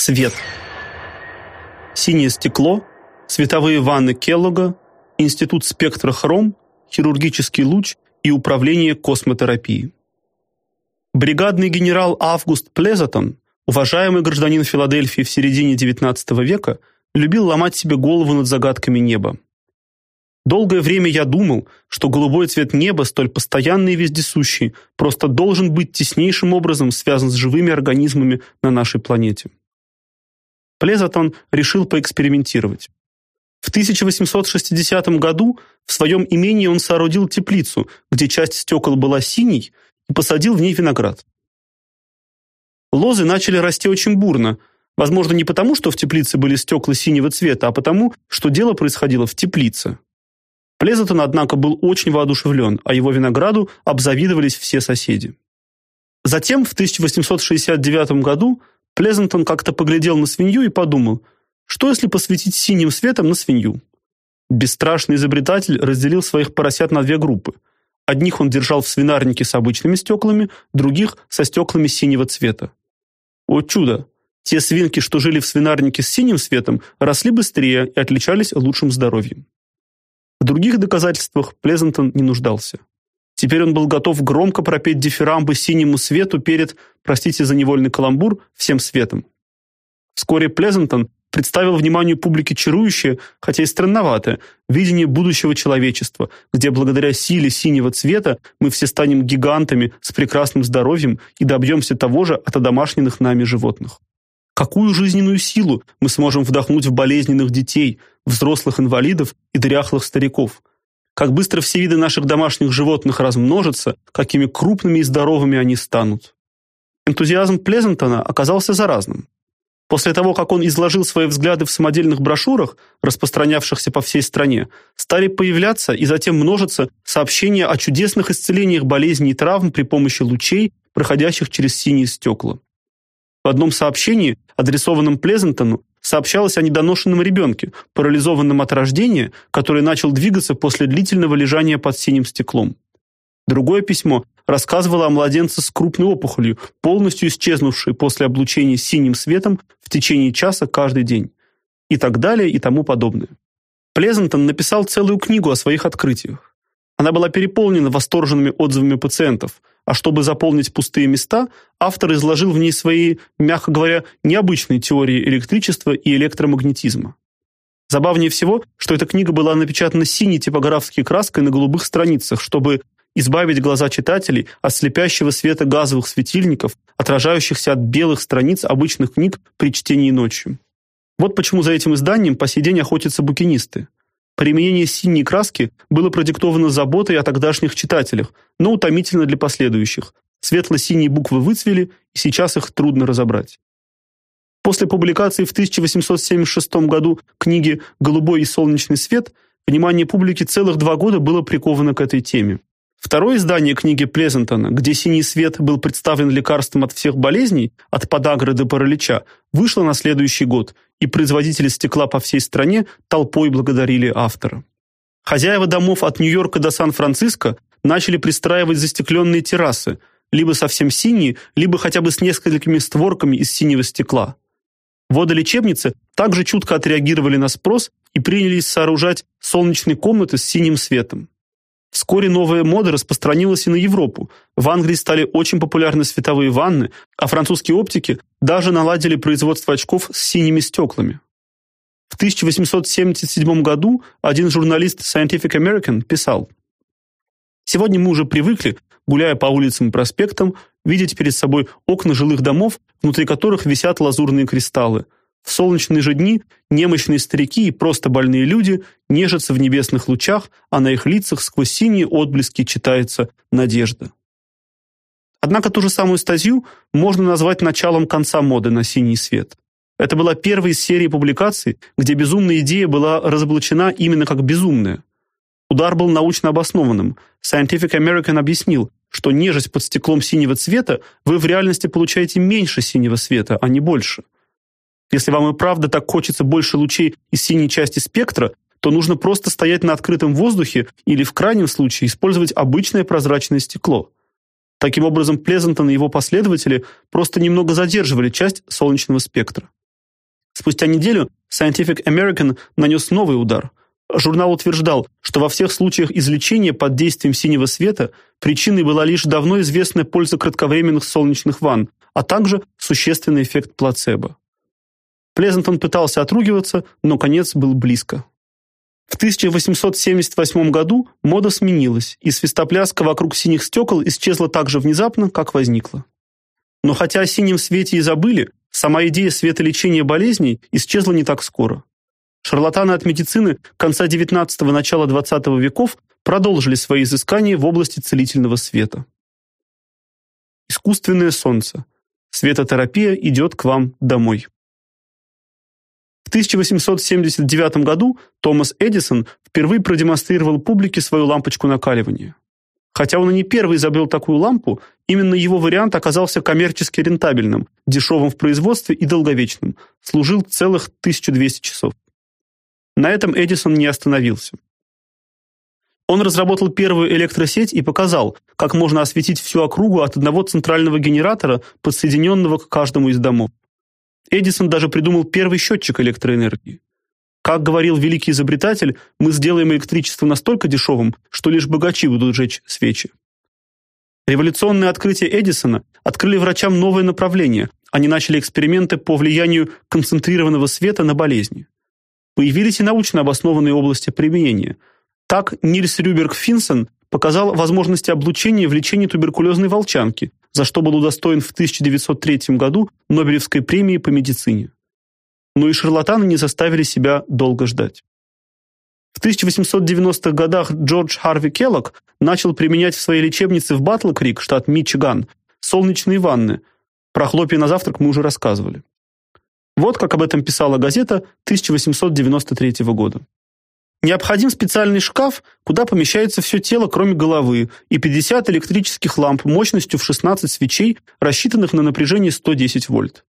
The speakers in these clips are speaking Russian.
Свет. Синее стекло, световые ванны Келлога, Институт спектрохром, хирургический луч и управление космотерапией. Бригадный генерал Август Плезатон, уважаемый гражданин Филадельфии в середине XIX века, любил ломать себе голову над загадками неба. Долгое время я думал, что голубой цвет неба, столь постоянный и вездесущий, просто должен быть теснейшим образом связан с живыми организмами на нашей планете. Плезатон решил поэкспериментировать. В 1860 году в своем имении он соорудил теплицу, где часть стекол была синей, и посадил в ней виноград. Лозы начали расти очень бурно, возможно, не потому, что в теплице были стекла синего цвета, а потому, что дело происходило в теплице. Плезатон, однако, был очень воодушевлен, а его винограду обзавидовались все соседи. Затем, в 1869 году, Плезантон как-то поглядел на свинью и подумал, что если посветить синим светом на свинью? Бесстрашный изобретатель разделил своих поросят на две группы. Одних он держал в свинарнике с обычными стеклами, других со стеклами синего цвета. О чудо! Те свинки, что жили в свинарнике с синим светом, росли быстрее и отличались лучшим здоровьем. В других доказательствах Плезантон не нуждался. Теперь он был готов громко пропеть дифирамбы синему свету перед, простите за невольный каламбур, всем светом. Вскоре Плезантон представил вниманию публики чарующее, хотя и странноватое, видение будущего человечества, где благодаря силе синего цвета мы все станем гигантами с прекрасным здоровьем и добьемся того же от одомашненных нами животных. Какую жизненную силу мы сможем вдохнуть в болезненных детей, взрослых инвалидов и дряхлых стариков? Как быстро все виды наших домашних животных размножатся, какими крупными и здоровыми они станут. Энтузиазм Плезентона оказался заразным. После того, как он изложил свои взгляды в самодельных брошюрах, распространявшихся по всей стране, стали появляться и затем множиться сообщения о чудесных исцелениях болезней и травм при помощи лучей, проходящих через синие стекла. В одном сообщении, адресованном Плезентону, сообщалось о недоношенном ребенке, парализованном от рождения, который начал двигаться после длительного лежания под синим стеклом. Другое письмо рассказывало о младенце с крупной опухолью, полностью исчезнувшей после облучения синим светом в течение часа каждый день. И так далее, и тому подобное. Плезентон написал целую книгу о своих открытиях. Она была переполнена восторженными отзывами пациентов – а чтобы заполнить пустые места, автор изложил в ней свои, мягко говоря, необычные теории электричества и электромагнетизма. Забавнее всего, что эта книга была напечатана синей типографской краской на голубых страницах, чтобы избавить глаза читателей от слепящего света газовых светильников, отражающихся от белых страниц обычных книг при чтении ночью. Вот почему за этим изданием по сей день охотятся букинисты. Применение синей краски было продиктовано заботой о тогдашних читателях, но утомительно для последующих. Светло-синие буквы выцвели, и сейчас их трудно разобрать. После публикации в 1876 году книги «Голубой и солнечный свет» внимание публики целых два года было приковано к этой теме. Второе издание книги Плезентона, где синий свет был представлен лекарством от всех болезней, от подагры до паралича, вышло на следующий год, и производители стекла по всей стране толпой благодарили автора. Хозяева домов от Нью-Йорка до Сан-Франциско начали пристраивать застекленные террасы, либо совсем синие, либо хотя бы с несколькими створками из синего стекла. Водолечебницы также чутко отреагировали на спрос и принялись сооружать солнечные комнаты с синим светом. Вскоре новая мода распространилась и на Европу. В Англии стали очень популярны световые ванны, а французские оптики даже наладили производство очков с синими стеклами. В 1877 году один журналист Scientific American писал: Сегодня мы уже привыкли, гуляя по улицам и проспектам, видеть перед собой окна жилых домов, внутри которых висят лазурные кристаллы. В солнечные же дни немощные старики и просто больные люди нежатся в небесных лучах, а на их лицах сквозь синие отблески читается надежда. Однако ту же самую статью можно назвать началом конца моды на синий свет. Это была первая из серии публикаций, где безумная идея была разоблачена именно как безумная. Удар был научно обоснованным. Scientific American объяснил, что нежесть под стеклом синего цвета вы в реальности получаете меньше синего света, а не больше. Если вам и правда так хочется больше лучей из синей части спектра, то нужно просто стоять на открытом воздухе или в крайнем случае использовать обычное прозрачное стекло. Таким образом, Плезентон и его последователи просто немного задерживали часть солнечного спектра. Спустя неделю Scientific American нанес новый удар. Журнал утверждал, что во всех случаях излечения под действием синего света причиной была лишь давно известная польза кратковременных солнечных ванн, а также существенный эффект плацебо. Плезентон пытался отругиваться, но конец был близко. В 1878 году мода сменилась, и свистопляска вокруг синих стекол исчезла так же внезапно, как возникла. Но хотя о синем свете и забыли, сама идея светолечения болезней исчезла не так скоро. Шарлатаны от медицины конца XIX – начала XX веков продолжили свои изыскания в области целительного света. Искусственное солнце. Светотерапия идет к вам домой. В 1879 году Томас Эдисон впервые продемонстрировал публике свою лампочку накаливания. Хотя он и не первый изобрел такую лампу, именно его вариант оказался коммерчески рентабельным, дешевым в производстве и долговечным, служил целых 1200 часов. На этом Эдисон не остановился. Он разработал первую электросеть и показал, как можно осветить всю округу от одного центрального генератора, подсоединенного к каждому из домов. Эдисон даже придумал первый счетчик электроэнергии. Как говорил великий изобретатель, мы сделаем электричество настолько дешевым, что лишь богачи будут жечь свечи. Революционные открытия Эдисона открыли врачам новое направление. Они начали эксперименты по влиянию концентрированного света на болезни. Появились и научно обоснованные области применения. Так Нильс Рюберг Финсон показал возможности облучения в лечении туберкулезной волчанки, за что был удостоен в 1903 году Нобелевской премии по медицине. Но и шарлатаны не заставили себя долго ждать. В 1890-х годах Джордж Харви Келлог начал применять в своей лечебнице в Батл-Крик, штат Мичиган, солнечные ванны. Про хлопья на завтрак мы уже рассказывали. Вот как об этом писала газета 1893 года. Необходим специальный шкаф, куда помещается все тело, кроме головы, и 50 электрических ламп мощностью в 16 свечей, рассчитанных на напряжение 110 вольт.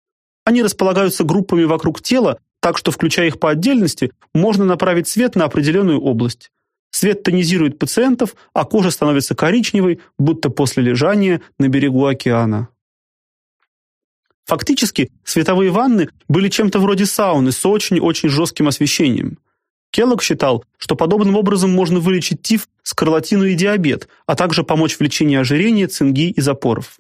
Они располагаются группами вокруг тела, так что, включая их по отдельности, можно направить свет на определенную область. Свет тонизирует пациентов, а кожа становится коричневой, будто после лежания на берегу океана. Фактически, световые ванны были чем-то вроде сауны с очень-очень жестким освещением. Келлог считал, что подобным образом можно вылечить тиф, скарлатину и диабет, а также помочь в лечении ожирения, цинги и запоров.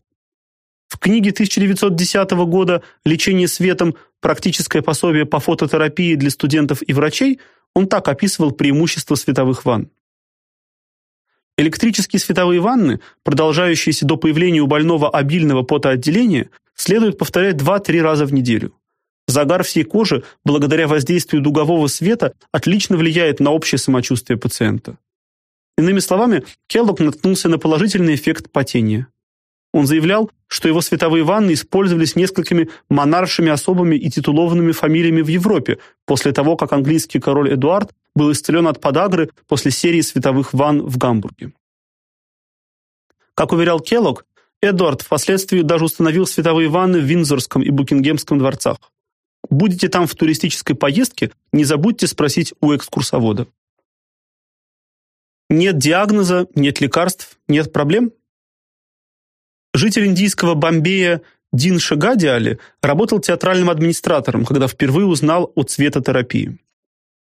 В книге 1910 года «Лечение светом. Практическое пособие по фототерапии для студентов и врачей» он так описывал преимущества световых ванн. Электрические световые ванны, продолжающиеся до появления у больного обильного потоотделения, следует повторять 2-3 раза в неделю. Загар всей кожи, благодаря воздействию дугового света, отлично влияет на общее самочувствие пациента. Иными словами, Келлог наткнулся на положительный эффект потения. Он заявлял, что его световые ванны использовались несколькими монаршими особами и титулованными фамилиями в Европе после того, как английский король Эдуард был исцелен от подагры после серии световых ванн в Гамбурге. Как уверял Келлог, Эдуард впоследствии даже установил световые ванны в Виндзорском и Букингемском дворцах. Будете там в туристической поездке, не забудьте спросить у экскурсовода. Нет диагноза, нет лекарств, нет проблем? Житель индийского Бомбея Дин Шагадиали работал театральным администратором, когда впервые узнал о цветотерапии.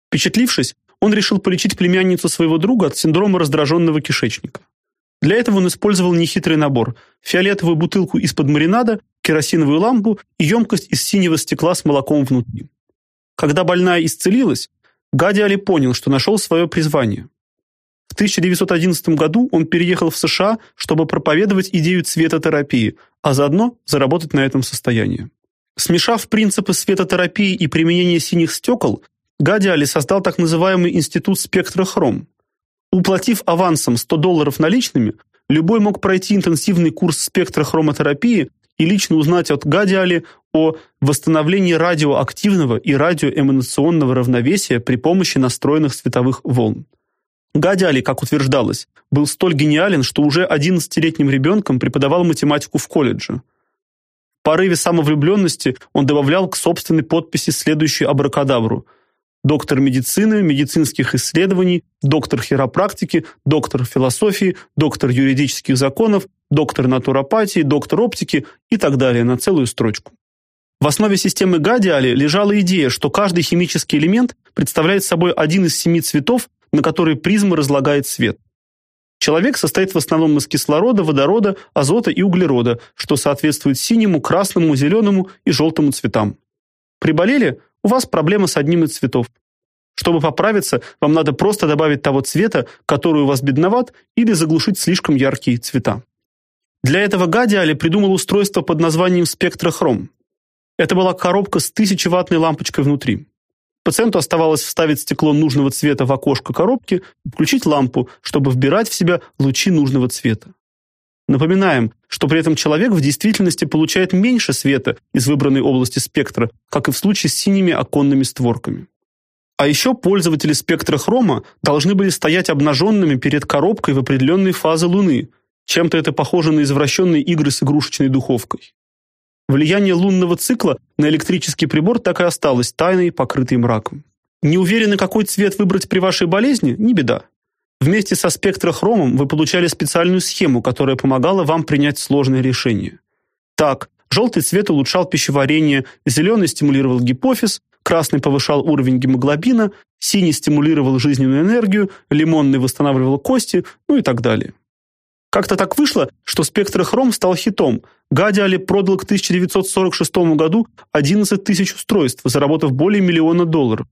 Впечатлившись, он решил полечить племянницу своего друга от синдрома раздраженного кишечника. Для этого он использовал нехитрый набор: фиолетовую бутылку из-под маринада, керосиновую лампу и емкость из синего стекла с молоком внутри. Когда больная исцелилась, Гадиали понял, что нашел свое призвание. В 1911 году он переехал в США, чтобы проповедовать идею цветотерапии, а заодно заработать на этом состояние. Смешав принципы светотерапии и применения синих стекол, Гадиали создал так называемый институт спектрохром. Уплатив авансом 100 долларов наличными, любой мог пройти интенсивный курс спектрохромотерапии и лично узнать от Гадиали о восстановлении радиоактивного и радиоэманационного равновесия при помощи настроенных световых волн. Гадиали, как утверждалось, был столь гениален, что уже 11-летним ребенком преподавал математику в колледже. В порыве самовлюбленности он добавлял к собственной подписи следующую абракадабру – доктор медицины, медицинских исследований, доктор хиропрактики, доктор философии, доктор юридических законов, доктор натуропатии, доктор оптики и так далее на целую строчку. В основе системы Гадиали лежала идея, что каждый химический элемент представляет собой один из семи цветов, на которые призма разлагает свет. Человек состоит в основном из кислорода, водорода, азота и углерода, что соответствует синему, красному, зеленому и желтому цветам. Приболели? У вас проблема с одним из цветов. Чтобы поправиться, вам надо просто добавить того цвета, который у вас бедноват, или заглушить слишком яркие цвета. Для этого Гадиали придумал устройство под названием спектрохром. Это была коробка с 1000-ваттной лампочкой внутри. Пациенту оставалось вставить стекло нужного цвета в окошко коробки включить лампу, чтобы вбирать в себя лучи нужного цвета. Напоминаем, что при этом человек в действительности получает меньше света из выбранной области спектра, как и в случае с синими оконными створками. А еще пользователи спектра хрома должны были стоять обнаженными перед коробкой в определенной фазе Луны. Чем-то это похоже на извращенные игры с игрушечной духовкой. Влияние лунного цикла на электрический прибор так и осталось тайной, покрытой мраком. Не уверены, какой цвет выбрать при вашей болезни? Не беда. Вместе со спектрохромом вы получали специальную схему, которая помогала вам принять сложное решение. Так, желтый цвет улучшал пищеварение, зеленый стимулировал гипофиз, красный повышал уровень гемоглобина, синий стимулировал жизненную энергию, лимонный восстанавливал кости, ну и так далее. Как-то так вышло, что спектрохром стал хитом. Гадиали продал к 1946 году 11 тысяч устройств, заработав более миллиона долларов.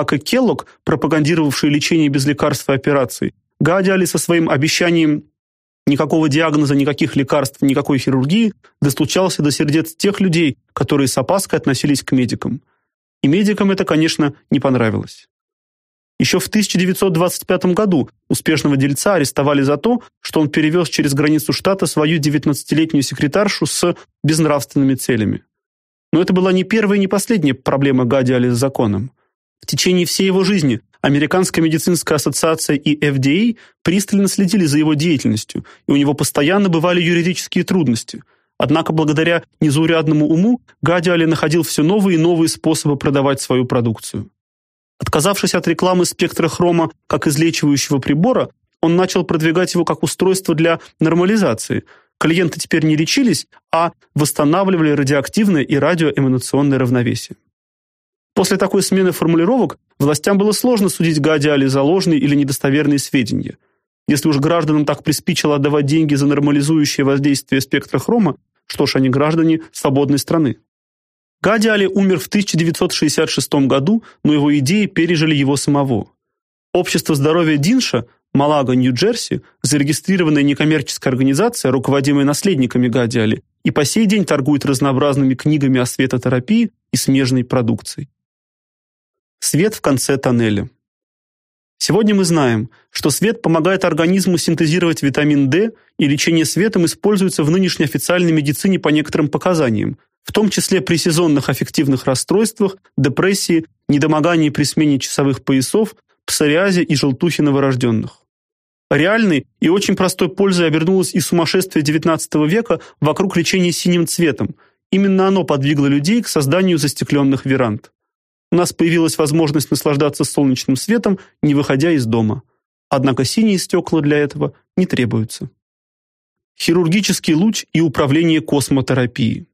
Как и Келлог, пропагандировавший лечение без лекарств и операций, Гадиали со своим обещанием никакого диагноза, никаких лекарств, никакой хирургии достучался до сердец тех людей, которые с опаской относились к медикам. И медикам это, конечно, не понравилось. Еще в 1925 году успешного дельца арестовали за то, что он перевез через границу штата свою 19-летнюю секретаршу с безнравственными целями. Но это была не первая и не последняя проблема Гадиали с законом. В течение всей его жизни Американская медицинская ассоциация и FDA пристально следили за его деятельностью, и у него постоянно бывали юридические трудности. Однако благодаря незаурядному уму Гадиали находил все новые и новые способы продавать свою продукцию. Отказавшись от рекламы спектрохрома как излечивающего прибора, он начал продвигать его как устройство для нормализации. Клиенты теперь не лечились, а восстанавливали радиоактивное и радиоэманационное равновесие. После такой смены формулировок властям было сложно судить Гадиали за ложные или недостоверные сведения. Если уж гражданам так приспичило отдавать деньги за нормализующее воздействие спектрохрома, что ж, они граждане свободной страны. Гадиали умер в 1966 году, но его идеи пережили его самого. Общество здоровья Динша, Малага, Нью-Джерси, зарегистрированная некоммерческая организация, руководимая наследниками Гадиали, и по сей день торгует разнообразными книгами о светотерапии и смежной продукцией. Свет в конце тоннеля. Сегодня мы знаем, что свет помогает организму синтезировать витамин D, и лечение светом используется в нынешней официальной медицине по некоторым показаниям, в том числе при сезонных аффективных расстройствах, депрессии, недомогании при смене часовых поясов, псориазе и желтухе новорожденных. Реальной и очень простой пользой обернулось и сумасшествие XIX века вокруг лечения синим цветом. Именно оно подвигло людей к созданию застекленных веранд. У нас появилась возможность наслаждаться солнечным светом, не выходя из дома. Однако синие стекла для этого не требуются. Хирургический луч и управление космотерапией.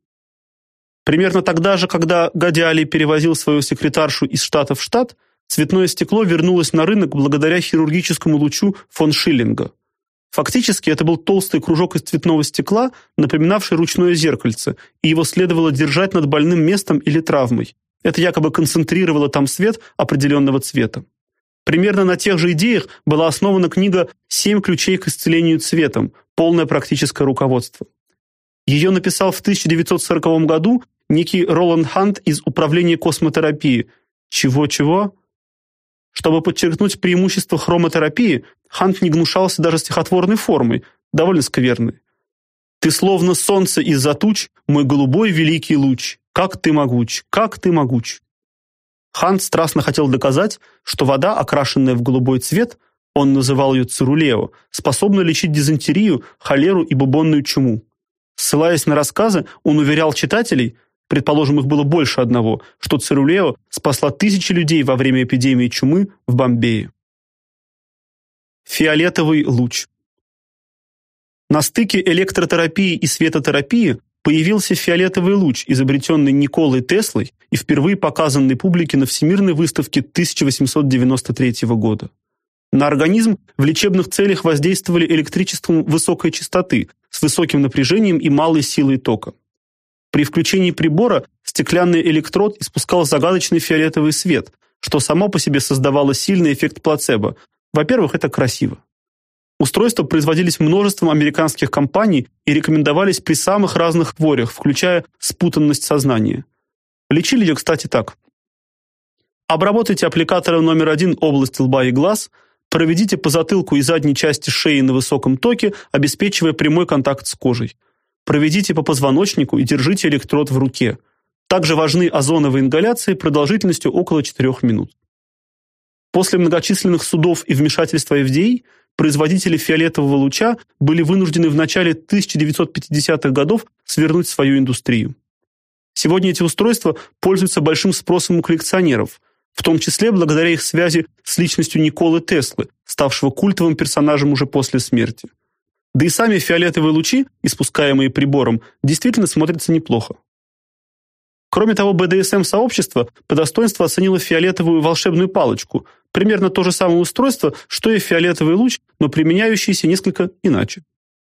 Примерно тогда же, когда Гадиали перевозил свою секретаршу из штата в штат, цветное стекло вернулось на рынок благодаря хирургическому лучу фон Шиллинга. Фактически это был толстый кружок из цветного стекла, напоминавший ручное зеркальце, и его следовало держать над больным местом или травмой. Это якобы концентрировало там свет определенного цвета. Примерно на тех же идеях была основана книга «Семь ключей к исцелению цветом. Полное практическое руководство». Ее написал в 1940 году некий Роланд Хант из Управления космотерапии. Чего-чего? Чтобы подчеркнуть преимущество хромотерапии, Хант не гнушался даже стихотворной формой, довольно скверной. «Ты словно солнце из-за туч, мой голубой великий луч. Как ты могуч, как ты могуч!» Хант страстно хотел доказать, что вода, окрашенная в голубой цвет, он называл ее цирулео, способна лечить дизентерию, холеру и бубонную чуму. Ссылаясь на рассказы, он уверял читателей, предположим, их было больше одного, что Цирулео спасла тысячи людей во время эпидемии чумы в Бомбее. Фиолетовый луч. На стыке электротерапии и светотерапии появился фиолетовый луч, изобретенный Николой Теслой и впервые показанный публике на Всемирной выставке 1893 года. На организм в лечебных целях воздействовали электричеством высокой частоты с высоким напряжением и малой силой тока. При включении прибора стеклянный электрод испускал загадочный фиолетовый свет, что само по себе создавало сильный эффект плацебо. Во-первых, это красиво. Устройства производились множеством американских компаний и рекомендовались при самых разных хворях, включая спутанность сознания. Лечили ее, кстати, так. Обработайте аппликатором номер один область лба и глаз, проведите по затылку и задней части шеи на высоком токе, обеспечивая прямой контакт с кожей. Проведите по позвоночнику и держите электрод в руке. Также важны озоновые ингаляции продолжительностью около 4 минут. После многочисленных судов и вмешательства FDA производители фиолетового луча были вынуждены в начале 1950-х годов свернуть свою индустрию. Сегодня эти устройства пользуются большим спросом у коллекционеров, в том числе благодаря их связи с личностью Николы Теслы, ставшего культовым персонажем уже после смерти. Да и сами фиолетовые лучи, испускаемые прибором, действительно смотрятся неплохо. Кроме того, БДСМ-сообщество по достоинству оценило фиолетовую волшебную палочку, примерно то же самое устройство, что и фиолетовый луч, но применяющийся несколько иначе.